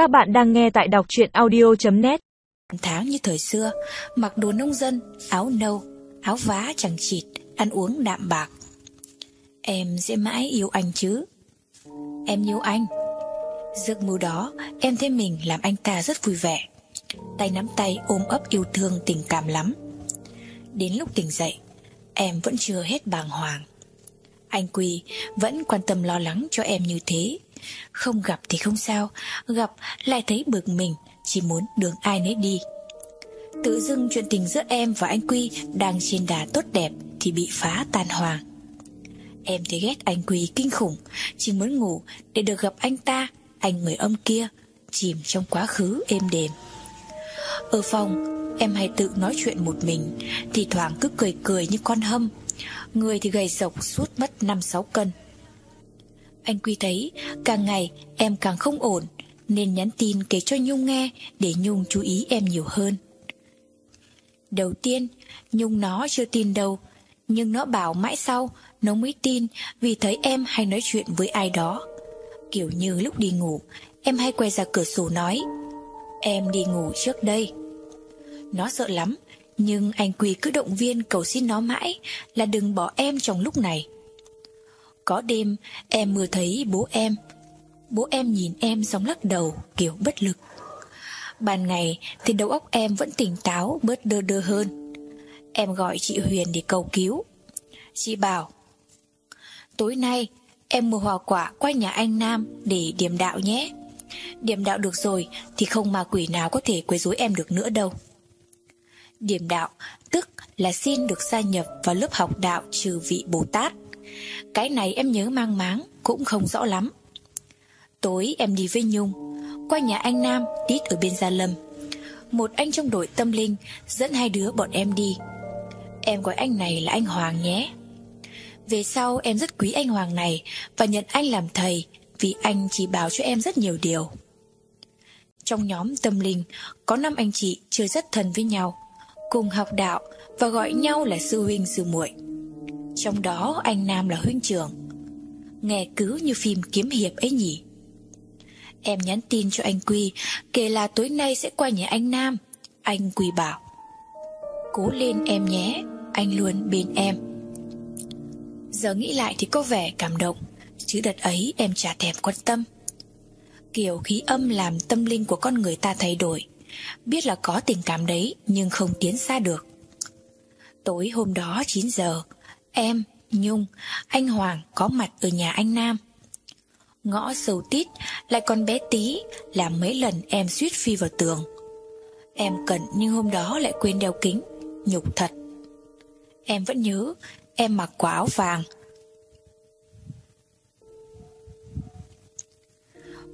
Các bạn đang nghe tại đọc chuyện audio.net Tháng như thời xưa, mặc đồ nông dân, áo nâu, áo vá chẳng chịt, ăn uống đạm bạc. Em sẽ mãi yêu anh chứ? Em yêu anh. Giấc mơ đó, em thấy mình làm anh ta rất vui vẻ. Tay nắm tay ôm ấp yêu thương tình cảm lắm. Đến lúc tỉnh dậy, em vẫn chưa hết bàng hoàng. Anh Quy vẫn quan tâm lo lắng cho em như thế. Không gặp thì không sao, gặp lại thấy bực mình, chỉ muốn đường ai nấy đi. Tự dưng chuyện tình giữa em và anh Quy đang trên đà tốt đẹp thì bị phá tan hoàng. Em thấy ghét anh Quy kinh khủng, chỉ muốn ngủ để được gặp anh ta, anh người âm kia, chìm trong quá khứ êm đềm. Ở phòng, em hay tự nói chuyện một mình, thì thoảng cứ cười cười như con hâm, người thì gầy rộc suốt mất 5-6 cân. Anh Quy thấy, càng ngày em càng không ổn, Nên nhắn tin kể cho Nhung nghe Để Nhung chú ý em nhiều hơn. Đầu tiên, Nhung nó chưa tin đâu, Nhưng nó bảo mãi sau Nó mới tin vì thấy em hay nói chuyện với ai đó. Kiểu như lúc đi ngủ, Em hay quay ra cửa sổ nói, Em đi ngủ trước đây. Nó sợ lắm, Nhưng anh Quy cứ động viên cầu xin nó mãi Là đừng bỏ em trong lúc này có đêm, em mơ thấy bố em. Bố em nhìn em giống lắc đầu, kiểu bất lực. Ban ngày thì đầu óc em vẫn tỉnh táo, bớt đơ đơ hơn. Em gọi chị Huyền để cầu cứu. Chị bảo, Tối nay em mua hoa quả qua nhà anh Nam để điểm đạo nhé. Điểm đạo được rồi thì không ma quỷ nào có thể quấy rối em được nữa đâu. Điểm đạo tức là xin được gia nhập vào lớp học đạo trừ vị Bồ Tát cái này em nhớ mang máng, Cũng không rõ lắm. Tối em đi với Nhung, Qua nhà anh Nam, tít ở bên Gia Lâm. Một anh trong đội tâm linh Dẫn hai đứa bọn em đi. Em gọi anh này là anh Hoàng nhé. Về sau em rất quý anh Hoàng này Và nhận anh làm thầy Vì anh chỉ bảo cho em rất nhiều điều. Trong nhóm tâm linh, Có năm anh chị chơi rất thân với nhau, Cùng học đạo Và gọi nhau là sư huynh sư muội trong đó, anh Nam là huynh trưởng. Nghe cứ như phim kiếm hiệp ấy nhỉ? Em nhắn tin cho anh Quy, Kể là tối nay sẽ qua nhà anh Nam. Anh Quy bảo, Cố lên em nhé, Anh luôn bên em. Giờ nghĩ lại thì có vẻ cảm động, Chứ đợt ấy em chả thèm quan tâm. Kiểu khí âm làm tâm linh của con người ta thay đổi. Biết là có tình cảm đấy, Nhưng không tiến xa được. Tối hôm đó 9 giờ Em, Nhung, anh Hoàng có mặt ở nhà anh Nam. Ngõ sầu tít lại còn bé tí Làm mấy lần em suýt phi vào tường. Em cẩn nhưng hôm đó lại quên đeo kính Nhục thật. Em vẫn nhớ Em mặc quả áo vàng.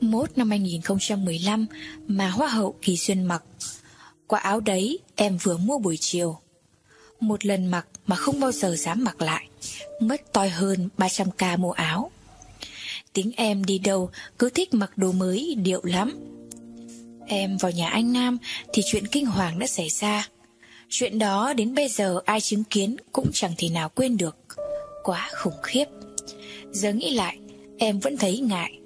Mốt năm 2015 Mà Hoa hậu Kỳ Xuyên mặc Quả áo đấy em vừa mua buổi chiều một lần mặc mà không bao giờ dám mặc lại, Mất toi hơn 300k mua áo. Tính em đi đâu, cứ thích mặc đồ mới, điệu lắm. Em vào nhà anh Nam thì chuyện kinh hoàng đã xảy ra. Chuyện đó đến bây giờ ai chứng kiến cũng chẳng thể nào quên được. Quá khủng khiếp. Giờ nghĩ lại, em vẫn thấy ngại.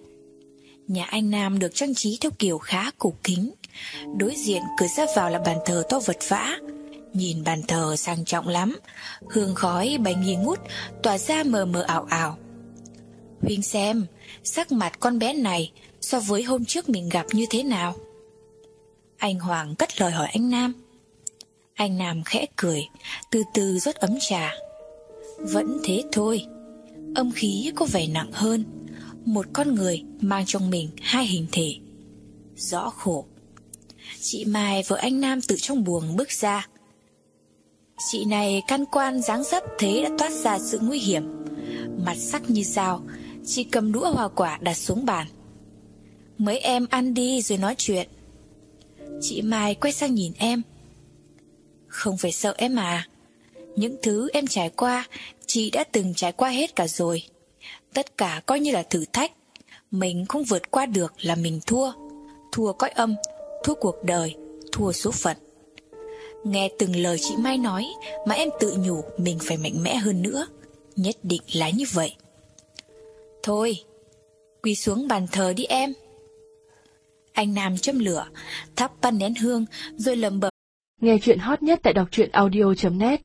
Nhà anh Nam được trang trí theo kiểu khá cổ kính. Đối diện cửa ra vào là bàn thờ to vật vã. Nhìn bàn thờ sang trọng lắm. Hương khói bay nghi ngút, Tỏa ra mờ mờ ảo ảo. Huynh xem, Sắc mặt con bé này So với hôm trước mình gặp như thế nào? Anh Hoàng cất lời hỏi anh Nam. Anh Nam khẽ cười, Từ từ rót ấm trà. Vẫn thế thôi. Âm khí có vẻ nặng hơn. Một con người mang trong mình hai hình thể. Rõ khổ. Chị Mai vợ anh Nam từ trong buồng bước ra. Chị này căn quan dáng dấp thế đã toát ra sự nguy hiểm. Mặt sắc như dao Chị cầm đũa hoa quả đặt xuống bàn. Mấy em ăn đi rồi nói chuyện. Chị Mai quay sang nhìn em. Không phải sợ em à? Những thứ em trải qua, Chị đã từng trải qua hết cả rồi. Tất cả coi như là thử thách. Mình không vượt qua được là mình thua. Thua cõi âm, Thua cuộc đời, Thua số phận. Nghe từng lời chị Mai nói mà em tự nhủ mình phải mạnh mẽ hơn nữa. Nhất định là như vậy. Thôi, quỳ xuống bàn thờ đi em. Anh Nam châm lửa, thắp pan nén hương, rồi lầm bầm. Nghe chuyện hot nhất tại đọc truyện audio.net